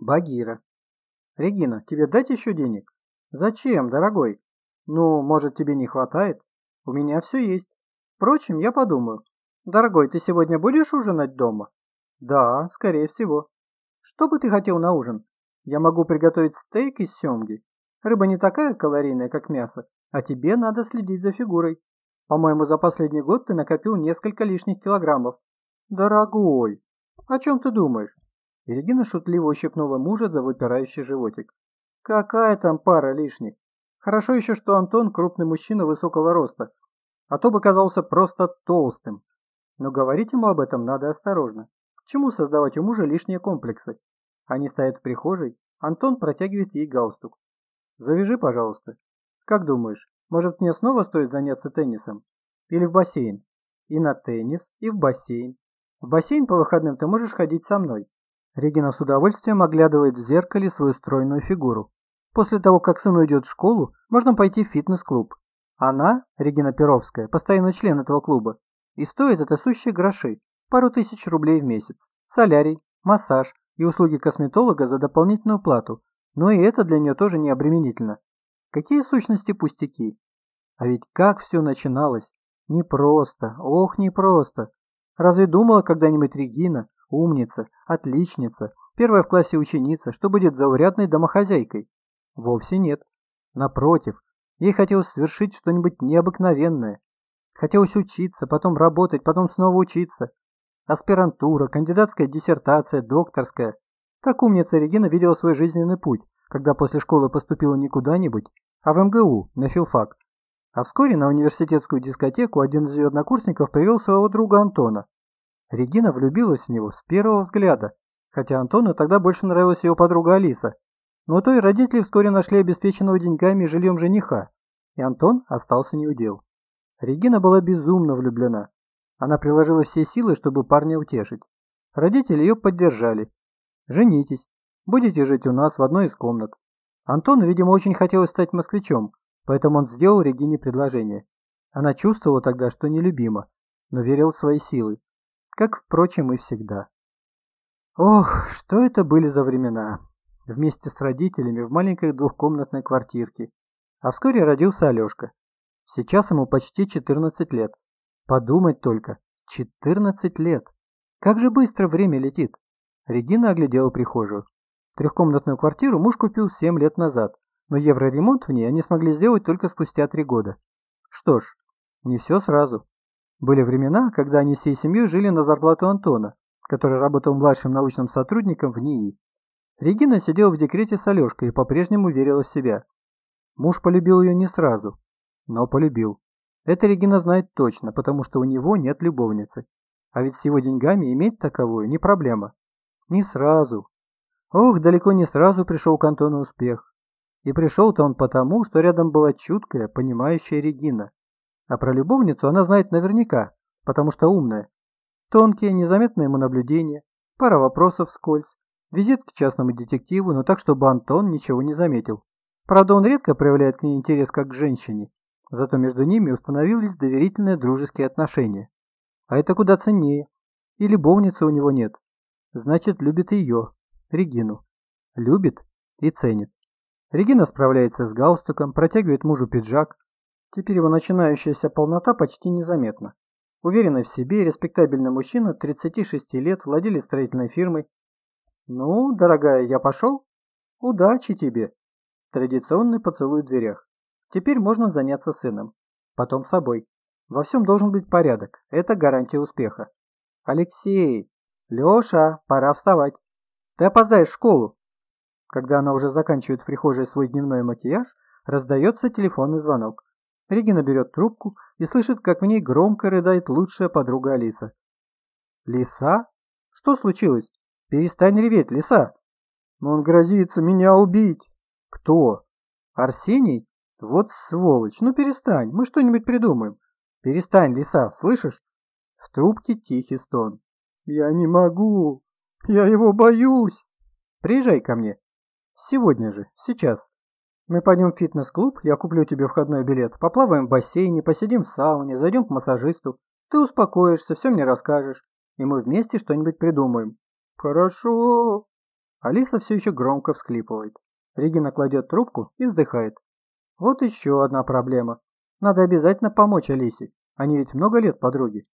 Багира. Регина, тебе дать еще денег? Зачем, дорогой? Ну, может, тебе не хватает? У меня все есть. Впрочем, я подумаю. Дорогой, ты сегодня будешь ужинать дома? Да, скорее всего. Что бы ты хотел на ужин? Я могу приготовить стейк из семги. Рыба не такая калорийная, как мясо, а тебе надо следить за фигурой. По-моему, за последний год ты накопил несколько лишних килограммов. Дорогой, о чем ты думаешь? И Регина шутливо ущипнула мужа за выпирающий животик. Какая там пара лишних? Хорошо еще, что Антон крупный мужчина высокого роста, а то бы казался просто толстым. Но говорить ему об этом надо осторожно. К чему создавать у мужа лишние комплексы? Они стоят в прихожей, Антон протягивает ей галстук. «Завяжи, пожалуйста. Как думаешь, может мне снова стоит заняться теннисом? Или в бассейн? И на теннис, и в бассейн. В бассейн по выходным ты можешь ходить со мной. Регина с удовольствием оглядывает в зеркале свою стройную фигуру. После того, как сын уйдет в школу, можно пойти в фитнес-клуб. Она, Регина Перовская, постоянный член этого клуба, и стоит это сущие гроши, пару тысяч рублей в месяц, солярий, массаж и услуги косметолога за дополнительную плату, но и это для нее тоже не обременительно. Какие сущности пустяки? А ведь как все начиналось? Непросто, ох, непросто. Разве думала когда-нибудь Регина, умница, отличница, первая в классе ученица, что будет заурядной домохозяйкой. Вовсе нет. Напротив, ей хотелось совершить что-нибудь необыкновенное. Хотелось учиться, потом работать, потом снова учиться. Аспирантура, кандидатская диссертация, докторская. Так умница Регина видела свой жизненный путь, когда после школы поступила не куда-нибудь, а в МГУ, на филфак. А вскоре на университетскую дискотеку один из ее однокурсников привел своего друга Антона, Регина влюбилась в него с первого взгляда, хотя Антону тогда больше нравилась его подруга Алиса. Но то и родители вскоре нашли обеспеченного деньгами и жильем жениха, и Антон остался неудел. Регина была безумно влюблена. Она приложила все силы, чтобы парня утешить. Родители ее поддержали. «Женитесь. Будете жить у нас в одной из комнат». Антону, видимо, очень хотелось стать москвичом, поэтому он сделал Регине предложение. Она чувствовала тогда, что нелюбима, но верил в свои силы как, впрочем, и всегда. Ох, что это были за времена! Вместе с родителями в маленькой двухкомнатной квартирке. А вскоре родился Алешка. Сейчас ему почти 14 лет. Подумать только, 14 лет! Как же быстро время летит! Регина оглядела прихожую. Трехкомнатную квартиру муж купил 7 лет назад, но евроремонт в ней они смогли сделать только спустя 3 года. Что ж, не все сразу. Были времена, когда они всей семьей жили на зарплату Антона, который работал младшим научным сотрудником в НИИ. Регина сидела в декрете с Алешкой и по-прежнему верила в себя. Муж полюбил ее не сразу, но полюбил. Это Регина знает точно, потому что у него нет любовницы. А ведь с его деньгами иметь таковую не проблема. Не сразу. Ох, далеко не сразу пришел к Антону успех. И пришел-то он потому, что рядом была чуткая, понимающая Регина. А про любовницу она знает наверняка, потому что умная. Тонкие, незаметные ему наблюдения, пара вопросов вскользь, визит к частному детективу, но так, чтобы Антон ничего не заметил. Правда, он редко проявляет к ней интерес как к женщине, зато между ними установились доверительные дружеские отношения. А это куда ценнее. И любовницы у него нет. Значит, любит ее, Регину. Любит и ценит. Регина справляется с галстуком, протягивает мужу пиджак, Теперь его начинающаяся полнота почти незаметна. Уверенный в себе, респектабельный мужчина, 36 лет, владелец строительной фирмы. «Ну, дорогая, я пошел? Удачи тебе!» Традиционный поцелуй в дверях. Теперь можно заняться сыном. Потом собой. Во всем должен быть порядок. Это гарантия успеха. «Алексей! Леша, пора вставать. Ты опоздаешь в школу!» Когда она уже заканчивает в прихожей свой дневной макияж, раздается телефонный звонок. Регина берет трубку и слышит, как в ней громко рыдает лучшая подруга Алиса. «Лиса? Что случилось? Перестань реветь, лиса!» «Он грозится меня убить!» «Кто? Арсений? Вот сволочь! Ну перестань, мы что-нибудь придумаем!» «Перестань, лиса, слышишь?» В трубке тихий стон. «Я не могу! Я его боюсь!» «Приезжай ко мне!» «Сегодня же, сейчас!» Мы пойдем в фитнес-клуб, я куплю тебе входной билет, поплаваем в бассейне, посидим в сауне, зайдем к массажисту. Ты успокоишься, все мне расскажешь, и мы вместе что-нибудь придумаем. Хорошо. Алиса все еще громко всклипывает. Регина кладет трубку и вздыхает. Вот еще одна проблема. Надо обязательно помочь Алисе. Они ведь много лет подруги.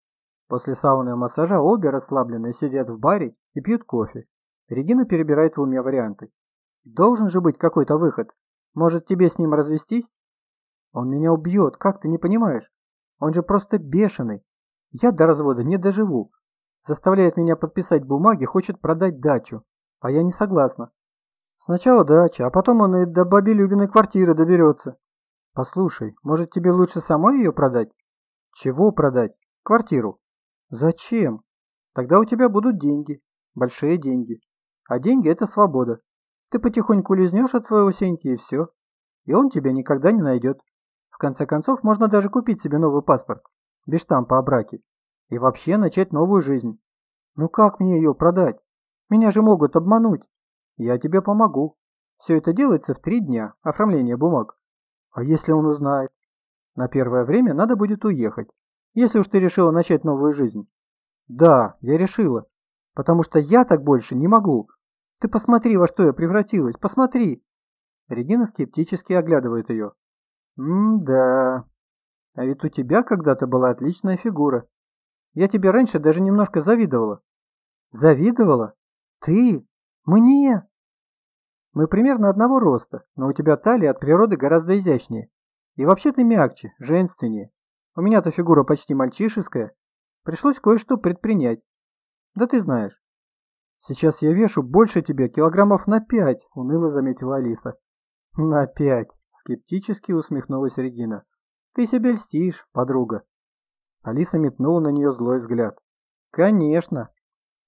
После сауны и массажа обе расслабленные сидят в баре и пьют кофе. Регина перебирает в уме варианты. Должен же быть какой-то выход. Может, тебе с ним развестись? Он меня убьет, как ты не понимаешь? Он же просто бешеный. Я до развода не доживу. Заставляет меня подписать бумаги, хочет продать дачу. А я не согласна. Сначала дача, а потом он и до баби Любиной квартиры доберется. Послушай, может тебе лучше самой ее продать? Чего продать? Квартиру. Зачем? Тогда у тебя будут деньги. Большие деньги. А деньги это свобода. Ты потихоньку лизнешь от своего Сеньки и все. И он тебя никогда не найдет. В конце концов, можно даже купить себе новый паспорт. Без штампа о браке. И вообще начать новую жизнь. Ну как мне ее продать? Меня же могут обмануть. Я тебе помогу. Все это делается в три дня, оформление бумаг. А если он узнает? На первое время надо будет уехать. Если уж ты решила начать новую жизнь. Да, я решила. Потому что я так больше не могу. Ты посмотри, во что я превратилась, посмотри!» Регина скептически оглядывает ее. «М-да. А ведь у тебя когда-то была отличная фигура. Я тебе раньше даже немножко завидовала». «Завидовала? Ты? Мне?» «Мы примерно одного роста, но у тебя талия от природы гораздо изящнее. И вообще ты мягче, женственнее. У меня-то фигура почти мальчишеская. Пришлось кое-что предпринять. Да ты знаешь, «Сейчас я вешу больше тебя килограммов на пять», — уныло заметила Алиса. «На пять», — скептически усмехнулась Регина. «Ты себя льстишь, подруга». Алиса метнула на нее злой взгляд. «Конечно.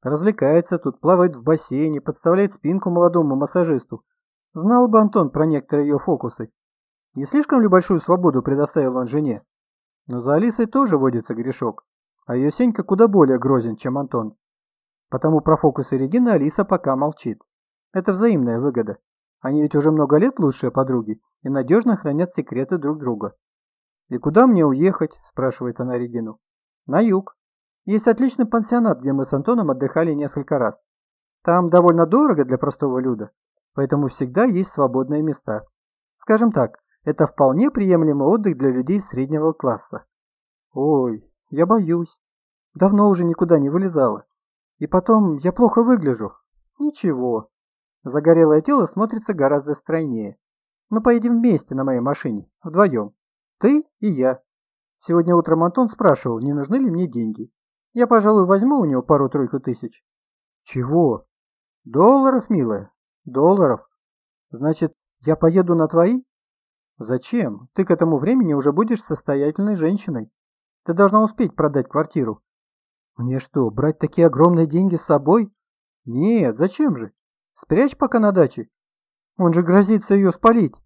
Развлекается тут, плавает в бассейне, подставляет спинку молодому массажисту. Знал бы Антон про некоторые ее фокусы. Не слишком ли большую свободу предоставил он жене? Но за Алисой тоже водится грешок, а ее Сенька куда более грозен, чем Антон. Потому про фокусы Регины Алиса пока молчит. Это взаимная выгода. Они ведь уже много лет лучшие подруги и надежно хранят секреты друг друга. «И куда мне уехать?» – спрашивает она Регину. «На юг. Есть отличный пансионат, где мы с Антоном отдыхали несколько раз. Там довольно дорого для простого люда, поэтому всегда есть свободные места. Скажем так, это вполне приемлемый отдых для людей среднего класса. Ой, я боюсь. Давно уже никуда не вылезала. И потом, я плохо выгляжу. Ничего. Загорелое тело смотрится гораздо стройнее. Мы поедем вместе на моей машине, вдвоем. Ты и я. Сегодня утром Антон спрашивал, не нужны ли мне деньги. Я, пожалуй, возьму у него пару-тройку тысяч. Чего? Долларов, милая. Долларов. Значит, я поеду на твои? Зачем? Ты к этому времени уже будешь состоятельной женщиной. Ты должна успеть продать квартиру. Мне что, брать такие огромные деньги с собой? Нет, зачем же? Спрячь пока на даче. Он же грозится ее спалить.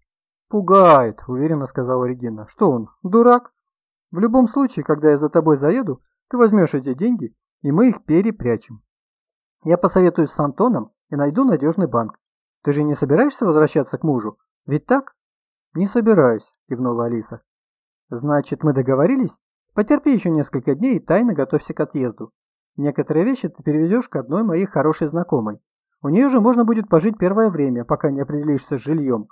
Пугает, уверенно сказала Регина. Что он, дурак? В любом случае, когда я за тобой заеду, ты возьмешь эти деньги, и мы их перепрячем. Я посоветуюсь с Антоном и найду надежный банк. Ты же не собираешься возвращаться к мужу? Ведь так? Не собираюсь, кивнула Алиса. Значит, мы договорились? Потерпи еще несколько дней и тайно готовься к отъезду. Некоторые вещи ты перевезешь к одной моей хорошей знакомой. У нее же можно будет пожить первое время, пока не определишься с жильем.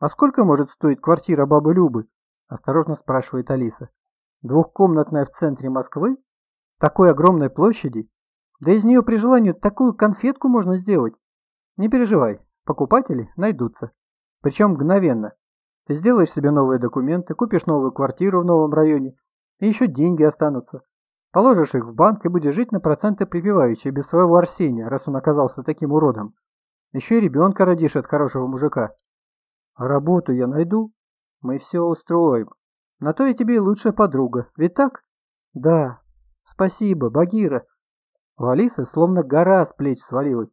А сколько может стоить квартира бабы Любы? Осторожно спрашивает Алиса. Двухкомнатная в центре Москвы? Такой огромной площади? Да из нее при желании такую конфетку можно сделать. Не переживай, покупатели найдутся. Причем мгновенно. Ты сделаешь себе новые документы, купишь новую квартиру в новом районе и еще деньги останутся. Положишь их в банк и будешь жить на проценты припеваючи без своего Арсения, раз он оказался таким уродом. Еще и ребенка родишь от хорошего мужика. Работу я найду. Мы все устроим. На то я тебе и лучшая подруга. Ведь так? Да. Спасибо, Багира. У Алисы словно гора с плеч свалилась.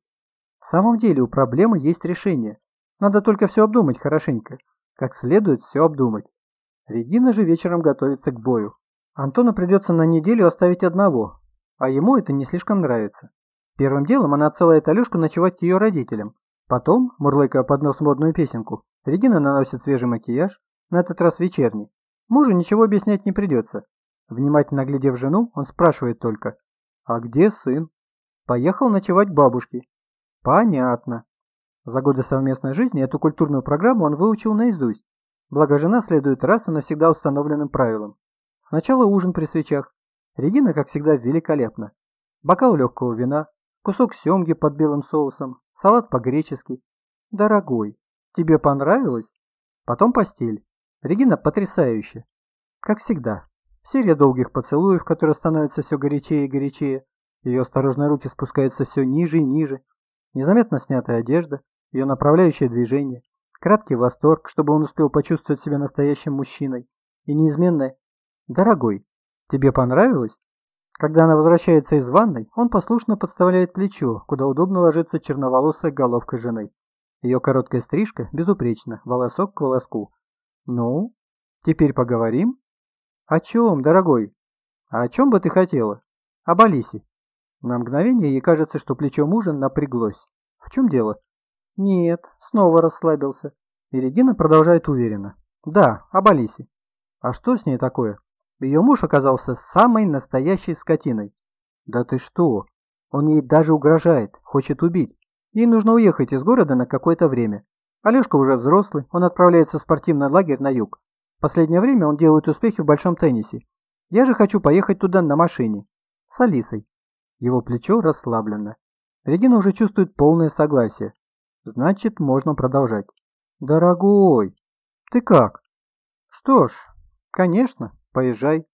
В самом деле у проблемы есть решение. Надо только все обдумать хорошенько. Как следует все обдумать. Регина же вечером готовится к бою. Антона придется на неделю оставить одного, а ему это не слишком нравится. Первым делом она отсылает Алешку ночевать к ее родителям. Потом, мурлыкая под нос модную песенку, Регина наносит свежий макияж, на этот раз вечерний. Мужу ничего объяснять не придется. Внимательно глядев жену, он спрашивает только, «А где сын?» «Поехал ночевать к бабушке». Понятно. За годы совместной жизни эту культурную программу он выучил наизусть. Благо жена следует раз и навсегда установленным правилам. Сначала ужин при свечах. Регина, как всегда, великолепна. Бокал легкого вина, кусок семги под белым соусом, салат по-гречески. Дорогой, тебе понравилось? Потом постель. Регина потрясающая. Как всегда. Серия долгих поцелуев, которые становятся все горячее и горячее. Ее осторожные руки спускаются все ниже и ниже. Незаметно снятая одежда, ее направляющее движение, краткий восторг, чтобы он успел почувствовать себя настоящим мужчиной, и неизменное «Дорогой, тебе понравилось?» Когда она возвращается из ванной, он послушно подставляет плечо, куда удобно ложится черноволосая головка жены. Ее короткая стрижка безупречна, волосок к волоску. «Ну, теперь поговорим?» «О чем, дорогой?» «А о чем бы ты хотела?» «Об Алисе». На мгновение ей кажется, что плечо мужа напряглось. «В чем дело?» «Нет», снова расслабился. И Регина продолжает уверенно. «Да, об Алисе». «А что с ней такое?» Ее муж оказался самой настоящей скотиной. «Да ты что? Он ей даже угрожает, хочет убить. Ей нужно уехать из города на какое-то время. Алешка уже взрослый, он отправляется в спортивный лагерь на юг. В последнее время он делает успехи в большом теннисе. Я же хочу поехать туда на машине. С Алисой». Его плечо расслаблено. Регина уже чувствует полное согласие. Значит, можно продолжать. Дорогой, ты как? Что ж, конечно, поезжай.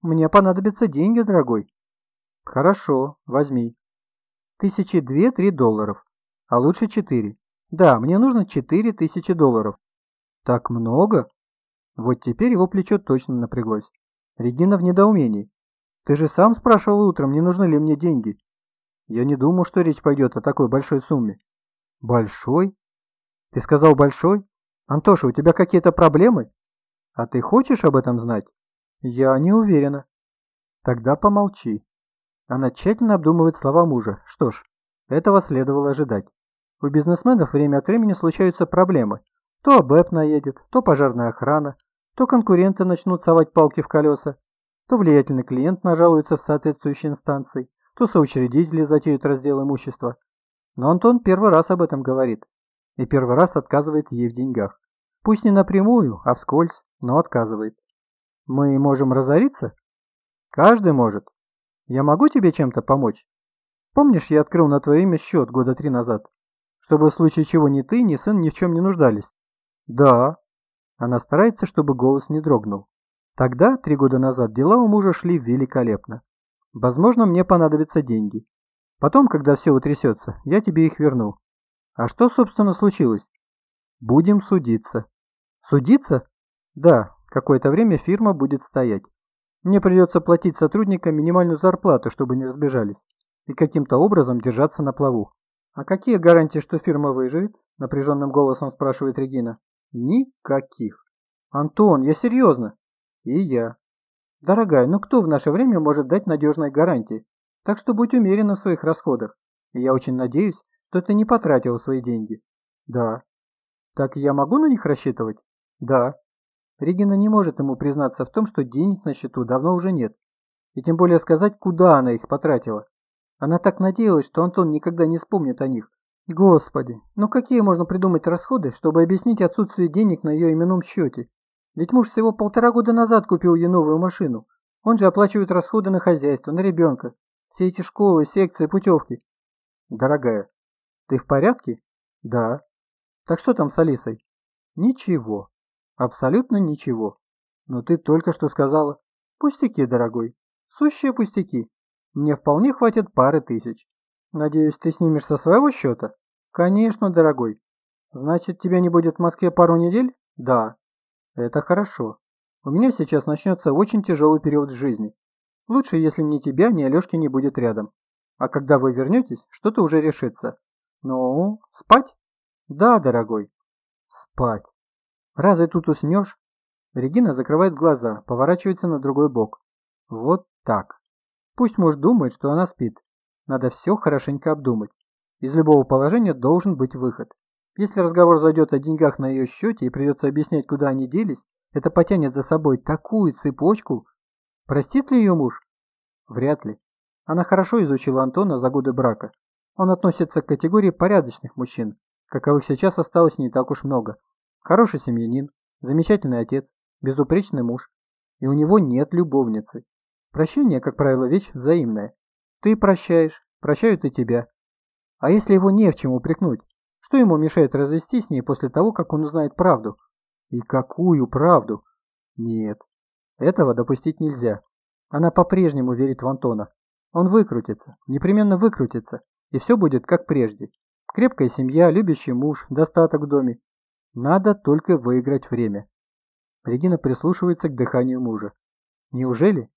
Мне понадобятся деньги, дорогой. Хорошо, возьми. Тысячи две-три долларов, а лучше четыре. Да, мне нужно четыре тысячи долларов. Так много? Вот теперь его плечо точно напряглось. Регина в недоумении. Ты же сам спрашивал утром, не нужны ли мне деньги. Я не думал, что речь пойдет о такой большой сумме. Большой? Ты сказал большой? Антоша, у тебя какие-то проблемы? А ты хочешь об этом знать? Я не уверена. Тогда помолчи. Она тщательно обдумывает слова мужа. Что ж, этого следовало ожидать. У бизнесменов время от времени случаются проблемы. То АБЭП наедет, то пожарная охрана, то конкуренты начнут совать палки в колеса, то влиятельный клиент нажалуется в соответствующей инстанции, то соучредители затеют раздел имущества. Но Антон первый раз об этом говорит. И первый раз отказывает ей в деньгах. Пусть не напрямую, а вскользь, но отказывает. Мы можем разориться? Каждый может. Я могу тебе чем-то помочь? Помнишь, я открыл на твое имя счет года три назад? Чтобы в случае чего ни ты, ни сын ни в чем не нуждались. Да. Она старается, чтобы голос не дрогнул. Тогда, три года назад, дела у мужа шли великолепно. Возможно, мне понадобятся деньги. Потом, когда все утрясется, я тебе их верну. А что, собственно, случилось? Будем судиться. Судиться? Да, какое-то время фирма будет стоять. Мне придется платить сотрудникам минимальную зарплату, чтобы не сбежались, и каким-то образом держаться на плаву. А какие гарантии, что фирма выживет? Напряженным голосом спрашивает Регина. Никаких. Антон, я серьезно. И я. Дорогая, ну кто в наше время может дать надежной гарантии? Так что будь умерена в своих расходах. И я очень надеюсь, что ты не потратил свои деньги. Да. Так я могу на них рассчитывать? Да. Регина не может ему признаться в том, что денег на счету давно уже нет. И тем более сказать, куда она их потратила. Она так надеялась, что Антон никогда не вспомнит о них. Господи, ну какие можно придумать расходы, чтобы объяснить отсутствие денег на ее именном счете? Ведь муж всего полтора года назад купил ей новую машину. Он же оплачивает расходы на хозяйство, на ребенка. Все эти школы, секции, путевки. Дорогая, ты в порядке? Да. Так что там с Алисой? Ничего. Абсолютно ничего. Но ты только что сказала. Пустяки, дорогой. Сущие пустяки. Мне вполне хватит пары тысяч. Надеюсь, ты снимешь со своего счета? Конечно, дорогой. Значит, тебя не будет в Москве пару недель? Да. Это хорошо. У меня сейчас начнется очень тяжелый период жизни. Лучше, если ни тебя, ни Алешки не будет рядом. А когда вы вернетесь, что-то уже решится. Ну, спать? Да, дорогой. Спать. Разве тут уснешь? Регина закрывает глаза, поворачивается на другой бок. Вот так. Пусть муж думает, что она спит. Надо все хорошенько обдумать. Из любого положения должен быть выход. Если разговор зайдет о деньгах на ее счете и придется объяснять, куда они делись, это потянет за собой такую цепочку, Простит ли ее муж? Вряд ли. Она хорошо изучила Антона за годы брака. Он относится к категории порядочных мужчин, каковых сейчас осталось не так уж много. Хороший семьянин, замечательный отец, безупречный муж. И у него нет любовницы. Прощение, как правило, вещь взаимная. Ты прощаешь, прощают и тебя. А если его не в чем упрекнуть? Что ему мешает развестись с ней после того, как он узнает правду? И какую правду? Нет, этого допустить нельзя. Она по-прежнему верит в Антона. Он выкрутится, непременно выкрутится, и все будет как прежде. Крепкая семья, любящий муж, достаток в доме. Надо только выиграть время. Регина прислушивается к дыханию мужа. Неужели?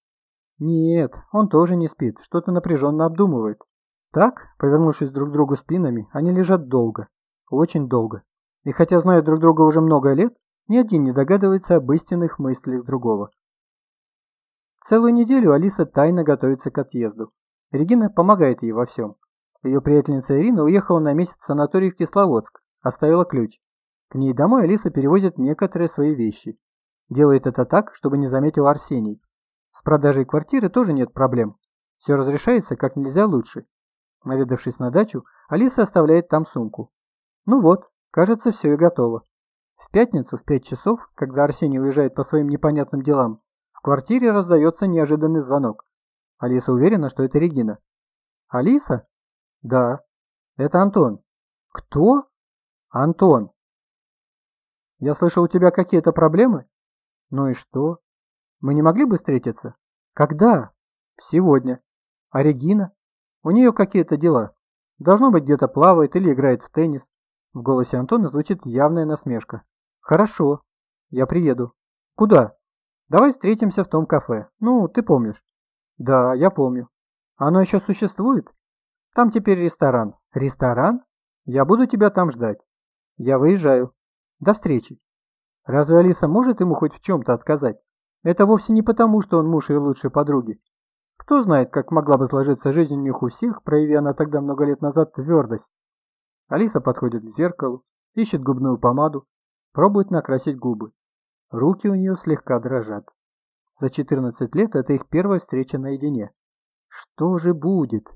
Нет, он тоже не спит, что-то напряженно обдумывает. Так, повернувшись друг к другу спинами, они лежат долго, очень долго. И хотя знают друг друга уже много лет, ни один не догадывается об истинных мыслях другого. Целую неделю Алиса тайно готовится к отъезду. Регина помогает ей во всем. Ее приятельница Ирина уехала на месяц в санаторий в Кисловодск, оставила ключ. К ней домой Алиса перевозит некоторые свои вещи. Делает это так, чтобы не заметил Арсений. С продажей квартиры тоже нет проблем. Все разрешается как нельзя лучше. Наведавшись на дачу, Алиса оставляет там сумку. Ну вот, кажется, все и готово. В пятницу в пять часов, когда Арсений уезжает по своим непонятным делам, в квартире раздается неожиданный звонок. Алиса уверена, что это Регина. «Алиса?» «Да». «Это Антон». «Кто?» «Антон». «Я слышал, у тебя какие-то проблемы?» «Ну и что?» «Мы не могли бы встретиться?» «Когда?» «Сегодня». «А Регина?» «У нее какие-то дела. Должно быть, где-то плавает или играет в теннис». В голосе Антона звучит явная насмешка. «Хорошо. Я приеду». «Куда?» Давай встретимся в том кафе. Ну, ты помнишь. Да, я помню. Оно еще существует? Там теперь ресторан. Ресторан? Я буду тебя там ждать. Я выезжаю. До встречи. Разве Алиса может ему хоть в чем-то отказать? Это вовсе не потому, что он муж ее лучшей подруги. Кто знает, как могла бы сложиться жизнь у них у всех, прояви она тогда много лет назад твердость. Алиса подходит к зеркалу, ищет губную помаду, пробует накрасить губы. Руки у нее слегка дрожат. За 14 лет это их первая встреча наедине. Что же будет?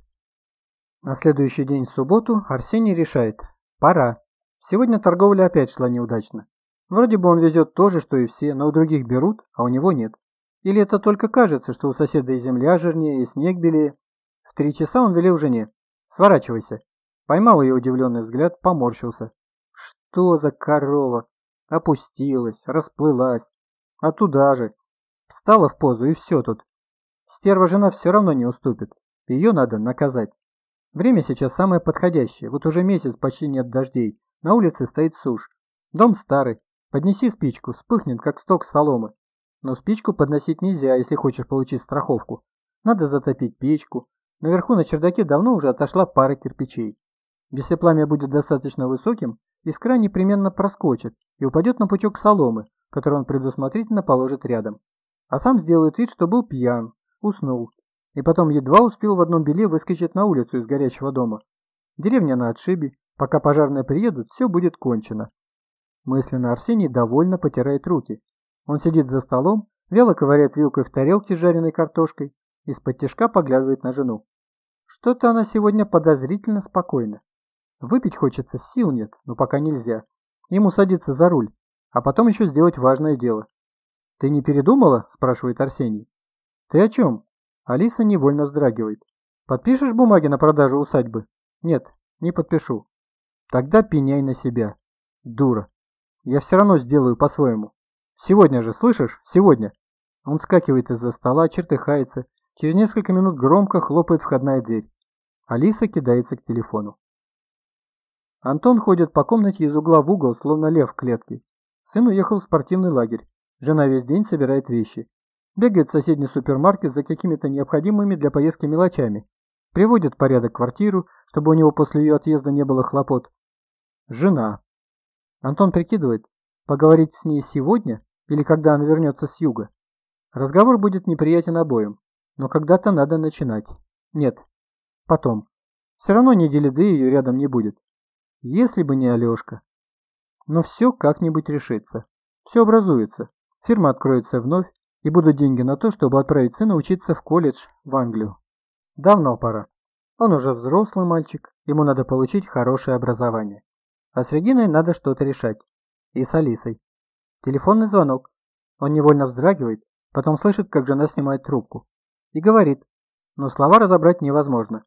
На следующий день в субботу Арсений решает. Пора. Сегодня торговля опять шла неудачно. Вроде бы он везет то же, что и все, но у других берут, а у него нет. Или это только кажется, что у соседа и земля жирнее, и снег белее. В три часа он велел жене. Сворачивайся. Поймал ее удивленный взгляд, поморщился. Что за корова? опустилась, расплылась. А туда же. Встала в позу и все тут. Стерва жена все равно не уступит. Ее надо наказать. Время сейчас самое подходящее. Вот уже месяц почти нет дождей. На улице стоит сушь. Дом старый. Поднеси спичку, вспыхнет, как сток соломы. Но спичку подносить нельзя, если хочешь получить страховку. Надо затопить печку. Наверху на чердаке давно уже отошла пара кирпичей. Если пламя будет достаточно высоким, искра непременно проскочит и упадет на пучок соломы, который он предусмотрительно положит рядом. А сам сделает вид, что был пьян, уснул, и потом едва успел в одном беле выскочить на улицу из горящего дома. Деревня на отшибе, пока пожарные приедут, все будет кончено. Мысленно Арсений довольно потирает руки. Он сидит за столом, вяло ковыряет вилкой в тарелке с жареной картошкой, из-под тяжка поглядывает на жену. Что-то она сегодня подозрительно спокойна. Выпить хочется, сил нет, но пока нельзя. Ему садиться за руль, а потом еще сделать важное дело. «Ты не передумала?» – спрашивает Арсений. «Ты о чем?» Алиса невольно вздрагивает. «Подпишешь бумаги на продажу усадьбы?» «Нет, не подпишу». «Тогда пеняй на себя. Дура. Я все равно сделаю по-своему. Сегодня же, слышишь? Сегодня!» Он скакивает из-за стола, чертыхается. Через несколько минут громко хлопает входная дверь. Алиса кидается к телефону. Антон ходит по комнате из угла в угол, словно лев в клетке. Сын уехал в спортивный лагерь. Жена весь день собирает вещи. Бегает в соседний супермаркет за какими-то необходимыми для поездки мелочами. Приводит в порядок квартиру, чтобы у него после ее отъезда не было хлопот. Жена. Антон прикидывает, поговорить с ней сегодня или когда она вернется с юга. Разговор будет неприятен обоим, но когда-то надо начинать. Нет, потом. Все равно недели две ее рядом не будет. Если бы не Алешка. Но все как-нибудь решится. Все образуется. Фирма откроется вновь, и будут деньги на то, чтобы отправить сына учиться в колледж в Англию. Давно пора. Он уже взрослый мальчик, ему надо получить хорошее образование. А с Региной надо что-то решать. И с Алисой. Телефонный звонок. Он невольно вздрагивает, потом слышит, как жена снимает трубку. И говорит, но слова разобрать невозможно.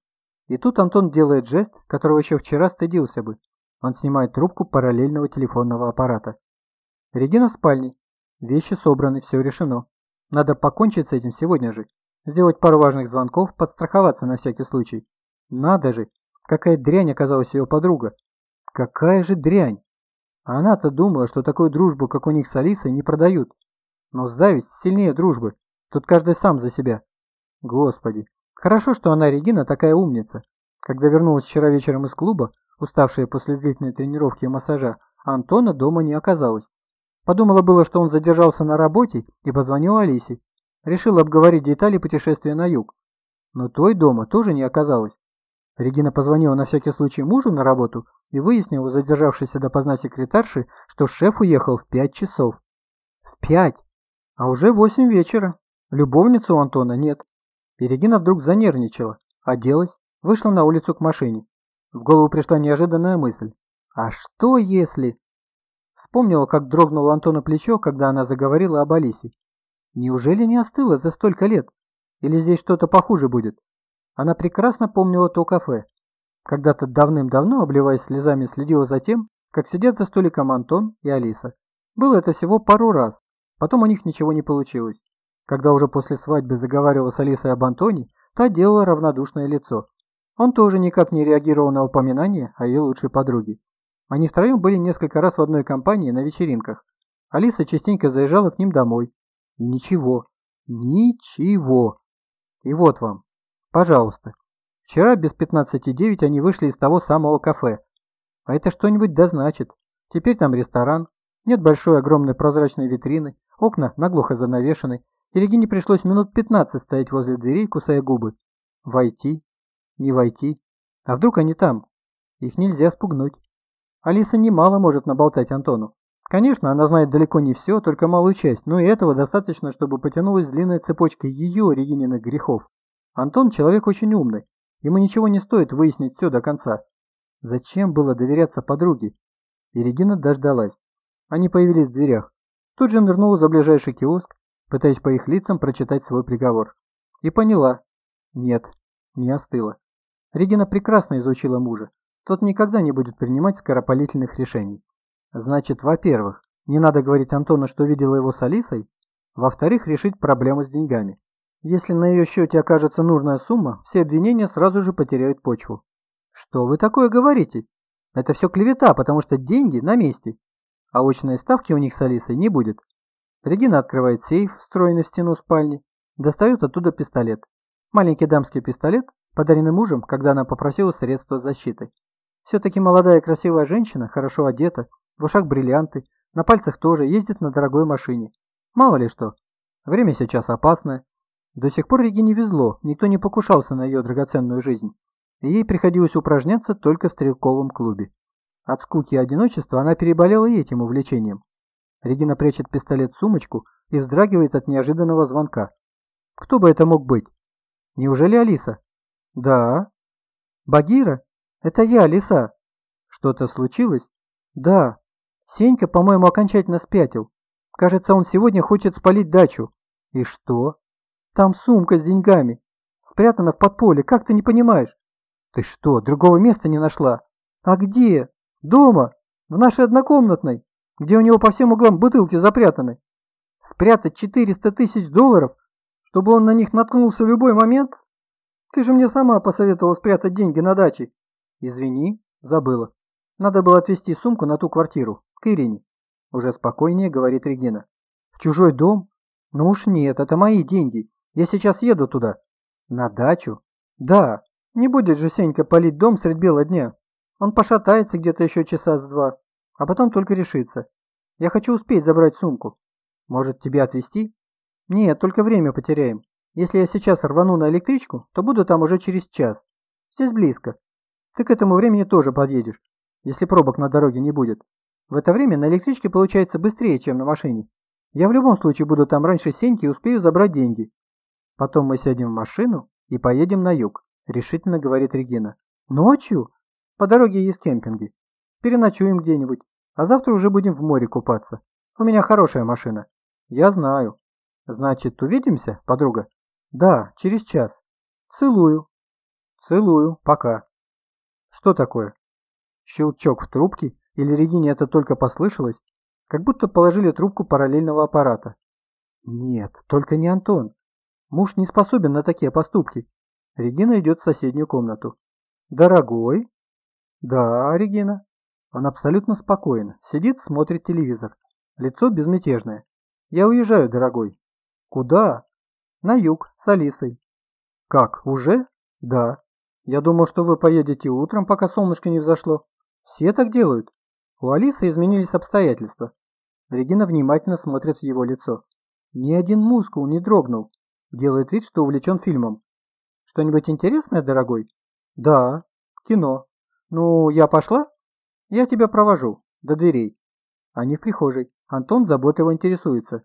И тут Антон делает жест, которого еще вчера стыдился бы. Он снимает трубку параллельного телефонного аппарата. Регина в спальне. Вещи собраны, все решено. Надо покончить с этим сегодня же. Сделать пару важных звонков, подстраховаться на всякий случай. Надо же, какая дрянь оказалась ее подруга. Какая же дрянь. Она-то думала, что такую дружбу, как у них с Алисой, не продают. Но зависть сильнее дружбы. Тут каждый сам за себя. Господи, хорошо, что она, Регина, такая умница. Когда вернулась вчера вечером из клуба, уставшая после длительной тренировки и массажа, Антона дома не оказалось. Подумала было, что он задержался на работе и позвонил Алисе. Решила обговорить детали путешествия на юг. Но той дома тоже не оказалось. Регина позвонила на всякий случай мужу на работу и выяснила, задержавшейся допоздна секретарши, что шеф уехал в пять часов. В пять! А уже восемь вечера. Любовницы у Антона нет. И Регина вдруг занервничала, оделась, вышла на улицу к машине. В голову пришла неожиданная мысль. А что если... Вспомнила, как дрогнуло Антона плечо, когда она заговорила об Алисе. Неужели не остыла за столько лет? Или здесь что-то похуже будет? Она прекрасно помнила то кафе. Когда-то давным-давно, обливаясь слезами, следила за тем, как сидят за столиком Антон и Алиса. Было это всего пару раз. Потом у них ничего не получилось. Когда уже после свадьбы заговаривал с Алисой об Антоне, та делала равнодушное лицо. Он тоже никак не реагировал на упоминание о ее лучшей подруге. Они втроем были несколько раз в одной компании на вечеринках. Алиса частенько заезжала к ним домой. И ничего. Ничего. И вот вам. Пожалуйста. Вчера без 15.09 они вышли из того самого кафе. А это что-нибудь да значит. Теперь там ресторан. Нет большой огромной прозрачной витрины. Окна наглухо занавешены. И Регине пришлось минут 15 стоять возле дверей, кусая губы. Войти. Не войти. А вдруг они там? Их нельзя спугнуть. Алиса немало может наболтать Антону. Конечно, она знает далеко не все, только малую часть, но и этого достаточно, чтобы потянулась длинная цепочка ее, Регининых грехов. Антон человек очень умный. Ему ничего не стоит выяснить все до конца. Зачем было доверяться подруге? И Регина дождалась. Они появились в дверях. Тут же нырнула за ближайший киоск, пытаясь по их лицам прочитать свой приговор. И поняла. Нет, не остыла. Регина прекрасно изучила мужа. Тот никогда не будет принимать скоропалительных решений. Значит, во-первых, не надо говорить Антону, что видела его с Алисой. Во-вторых, решить проблему с деньгами. Если на ее счете окажется нужная сумма, все обвинения сразу же потеряют почву. Что вы такое говорите? Это все клевета, потому что деньги на месте. А очной ставки у них с Алисой не будет. Регина открывает сейф, встроенный в стену спальни, достает оттуда пистолет. Маленький дамский пистолет, подаренный мужем, когда она попросила средства защиты. Все-таки молодая красивая женщина, хорошо одета, в ушах бриллианты, на пальцах тоже, ездит на дорогой машине. Мало ли что. Время сейчас опасное. До сих пор Реге не везло, никто не покушался на ее драгоценную жизнь. И ей приходилось упражняться только в стрелковом клубе. От скуки и одиночества она переболела и этим увлечением. Регина прячет пистолет в сумочку и вздрагивает от неожиданного звонка. Кто бы это мог быть? Неужели Алиса? Да. Багира? «Это я, лиса!» «Что-то случилось?» «Да. Сенька, по-моему, окончательно спятил. Кажется, он сегодня хочет спалить дачу». «И что?» «Там сумка с деньгами. Спрятана в подполе, как ты не понимаешь?» «Ты что, другого места не нашла?» «А где?» «Дома, в нашей однокомнатной, где у него по всем углам бутылки запрятаны. Спрятать 400 тысяч долларов, чтобы он на них наткнулся в любой момент? Ты же мне сама посоветовала спрятать деньги на даче. «Извини, забыла. Надо было отвезти сумку на ту квартиру, к Ирине». Уже спокойнее говорит Регина. «В чужой дом? Ну уж нет, это мои деньги. Я сейчас еду туда». «На дачу?» «Да. Не будет же Сенька палить дом средь бела дня. Он пошатается где-то еще часа с два, а потом только решится. Я хочу успеть забрать сумку. Может, тебе отвезти?» «Нет, только время потеряем. Если я сейчас рвану на электричку, то буду там уже через час. Здесь близко. Ты к этому времени тоже подъедешь, если пробок на дороге не будет. В это время на электричке получается быстрее, чем на машине. Я в любом случае буду там раньше Сеньки и успею забрать деньги. Потом мы сядем в машину и поедем на юг. решительно говорит Регина. Ночью? По дороге есть кемпинги. Переночуем где-нибудь, а завтра уже будем в море купаться. У меня хорошая машина. Я знаю. Значит, увидимся, подруга? Да, через час. Целую. Целую. Пока. Что такое? Щелчок в трубке, или Регине это только послышалось, как будто положили трубку параллельного аппарата. Нет, только не Антон. Муж не способен на такие поступки. Регина идет в соседнюю комнату. «Дорогой?» «Да, Регина». Он абсолютно спокоен, сидит, смотрит телевизор. Лицо безмятежное. «Я уезжаю, дорогой». «Куда?» «На юг, с Алисой». «Как, уже?» «Да». «Я думал, что вы поедете утром, пока солнышко не взошло». «Все так делают». У Алисы изменились обстоятельства. Регина внимательно смотрит в его лицо. Ни один мускул не дрогнул. Делает вид, что увлечен фильмом. Что-нибудь интересное, дорогой? Да, кино. Ну, я пошла? Я тебя провожу. До дверей. Они в прихожей. Антон заботливо интересуется.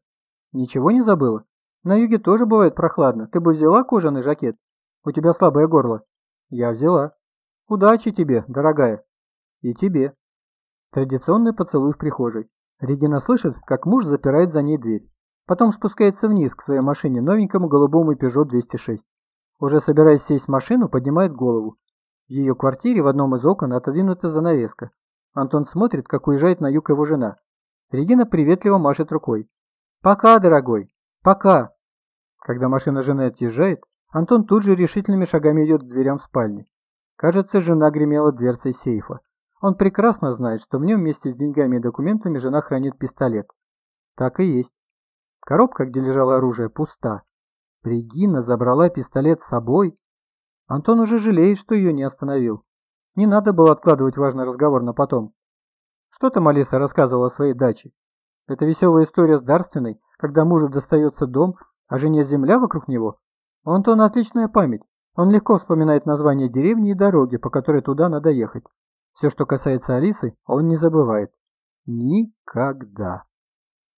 Ничего не забыла? На юге тоже бывает прохладно. Ты бы взяла кожаный жакет? У тебя слабое горло. Я взяла. Удачи тебе, дорогая. И тебе. Традиционный поцелуй в прихожей. Регина слышит, как муж запирает за ней дверь. Потом спускается вниз к своей машине, новенькому голубому Peugeot 206. Уже собираясь сесть в машину, поднимает голову. В ее квартире в одном из окон отодвинута занавеска. Антон смотрит, как уезжает на юг его жена. Регина приветливо машет рукой. «Пока, дорогой! Пока!» Когда машина жены отъезжает, Антон тут же решительными шагами идет к дверям спальни. Кажется, жена гремела дверцей сейфа. Он прекрасно знает, что в нем вместе с деньгами и документами жена хранит пистолет. Так и есть. Коробка, где лежало оружие, пуста. Регина забрала пистолет с собой. Антон уже жалеет, что ее не остановил. Не надо было откладывать важный разговор на потом. Что там Алиса рассказывала о своей даче? Это веселая история с Дарственной, когда мужу достается дом, а жене земля вокруг него? У Антона отличная память. Он легко вспоминает название деревни и дороги, по которой туда надо ехать. Все, что касается Алисы, он не забывает. Никогда.